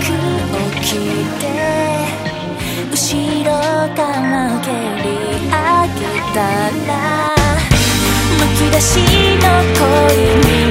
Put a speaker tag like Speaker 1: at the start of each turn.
Speaker 1: 起きて後ろから蹴り上げたらむき出しの恋に